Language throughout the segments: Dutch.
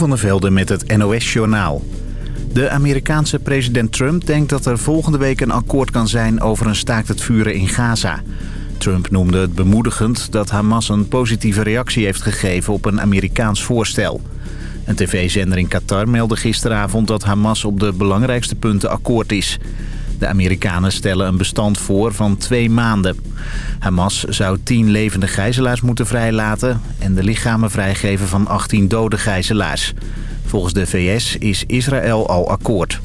van der Velde met het NOS-journaal. De Amerikaanse president Trump denkt dat er volgende week een akkoord kan zijn over een staakt het vuren in Gaza. Trump noemde het bemoedigend dat Hamas een positieve reactie heeft gegeven op een Amerikaans voorstel. Een tv-zender in Qatar meldde gisteravond dat Hamas op de belangrijkste punten akkoord is. De Amerikanen stellen een bestand voor van twee maanden. Hamas zou tien levende gijzelaars moeten vrijlaten... en de lichamen vrijgeven van 18 dode gijzelaars. Volgens de VS is Israël al akkoord.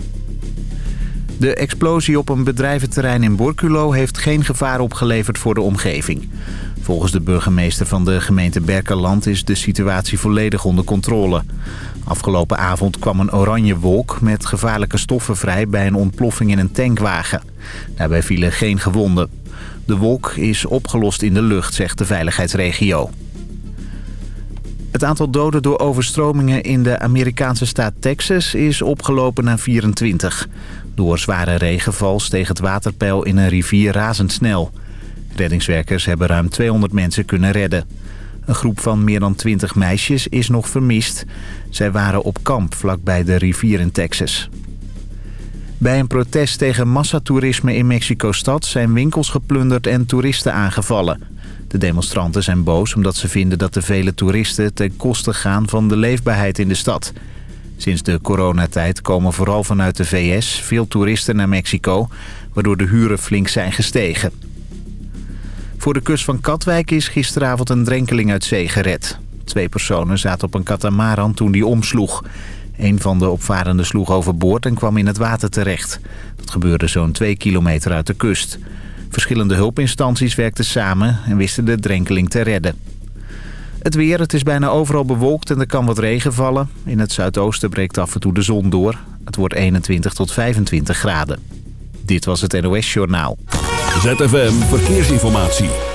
De explosie op een bedrijventerrein in Borculo heeft geen gevaar opgeleverd voor de omgeving. Volgens de burgemeester van de gemeente Berkeland is de situatie volledig onder controle. Afgelopen avond kwam een oranje wolk met gevaarlijke stoffen vrij bij een ontploffing in een tankwagen. Daarbij vielen geen gewonden. De wolk is opgelost in de lucht, zegt de veiligheidsregio. Het aantal doden door overstromingen in de Amerikaanse staat Texas is opgelopen naar 24. Door zware regenval steeg het waterpeil in een rivier razendsnel. Reddingswerkers hebben ruim 200 mensen kunnen redden. Een groep van meer dan 20 meisjes is nog vermist. Zij waren op kamp vlakbij de rivier in Texas. Bij een protest tegen massatoerisme in Mexico-stad zijn winkels geplunderd en toeristen aangevallen. De demonstranten zijn boos omdat ze vinden dat de vele toeristen ten koste gaan van de leefbaarheid in de stad. Sinds de coronatijd komen vooral vanuit de VS veel toeristen naar Mexico, waardoor de huren flink zijn gestegen. Voor de kust van Katwijk is gisteravond een drenkeling uit zee gered. Twee personen zaten op een katamaran toen die omsloeg. Een van de opvarenden sloeg overboord en kwam in het water terecht. Dat gebeurde zo'n twee kilometer uit de kust. Verschillende hulpinstanties werkten samen en wisten de drenkeling te redden. Het weer, het is bijna overal bewolkt en er kan wat regen vallen. In het zuidoosten breekt af en toe de zon door. Het wordt 21 tot 25 graden. Dit was het NOS Journaal. ZFM Verkeersinformatie.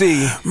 see.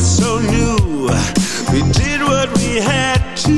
so new. We did what we had to.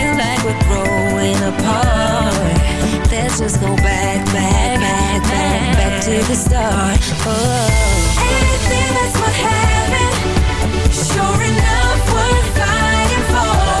we're growing apart. Let's just go back, back, back, back, back to the start. Oh. Anything that's what having, sure enough, we're fighting for.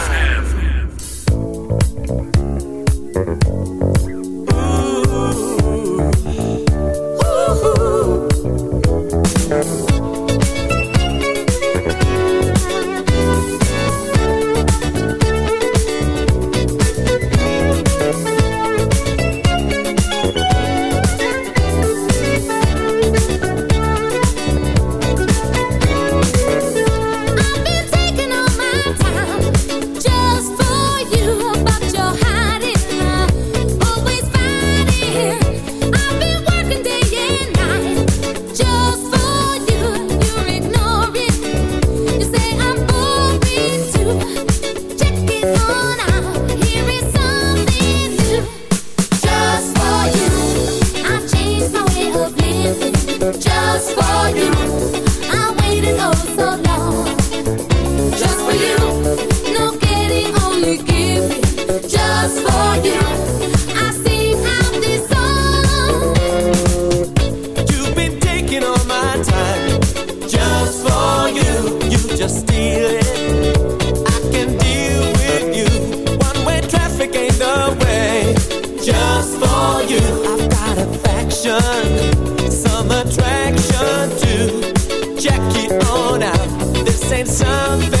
find something.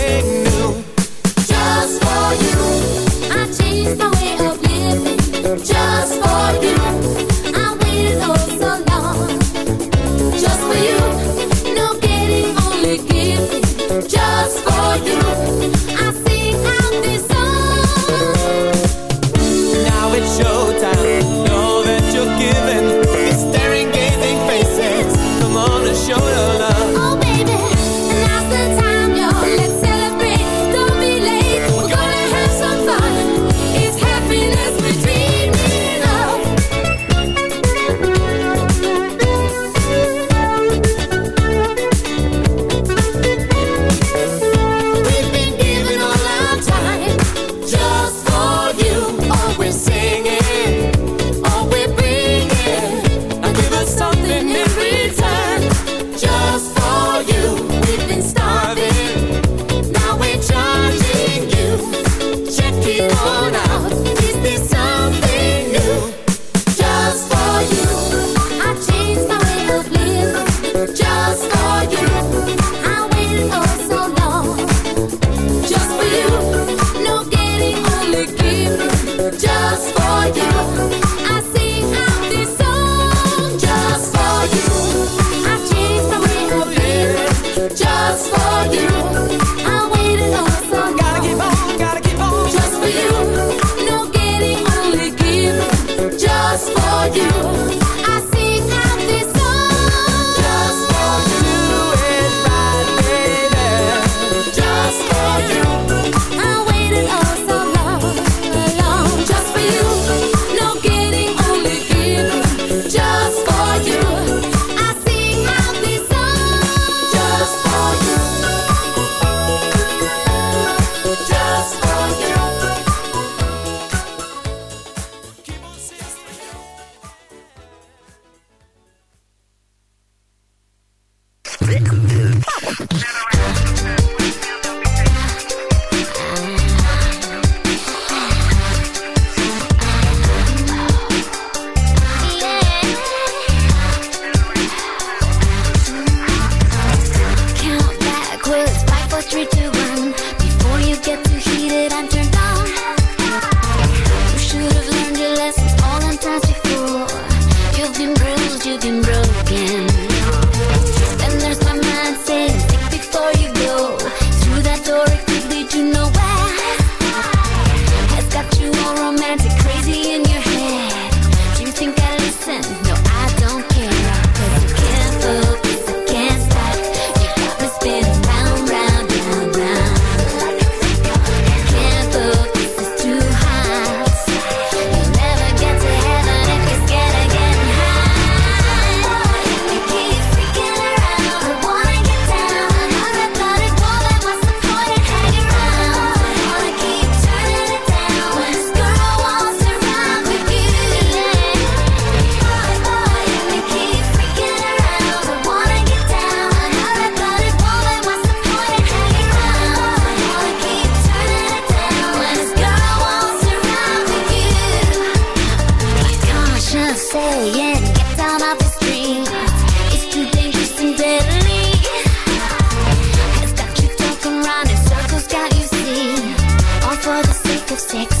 Six.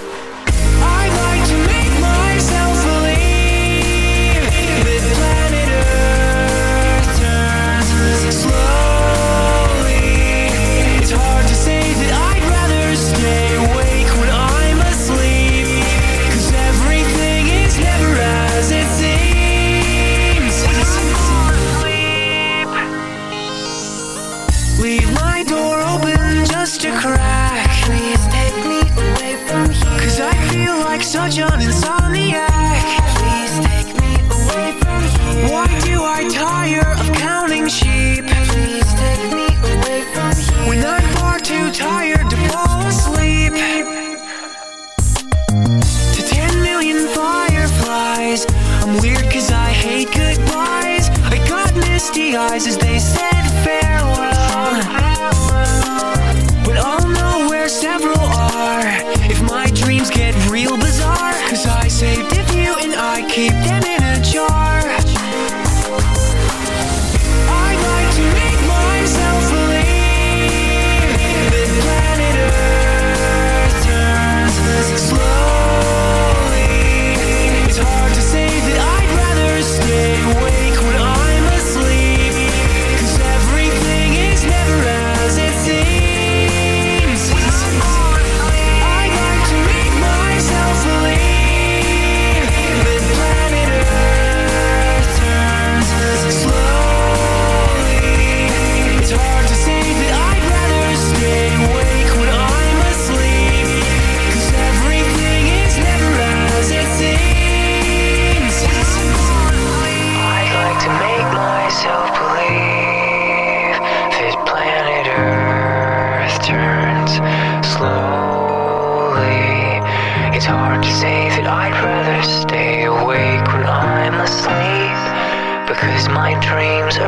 as they say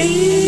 E.